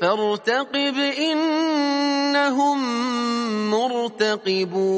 فارتقب إنهم مرتقبون.